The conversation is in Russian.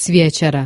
Свечера.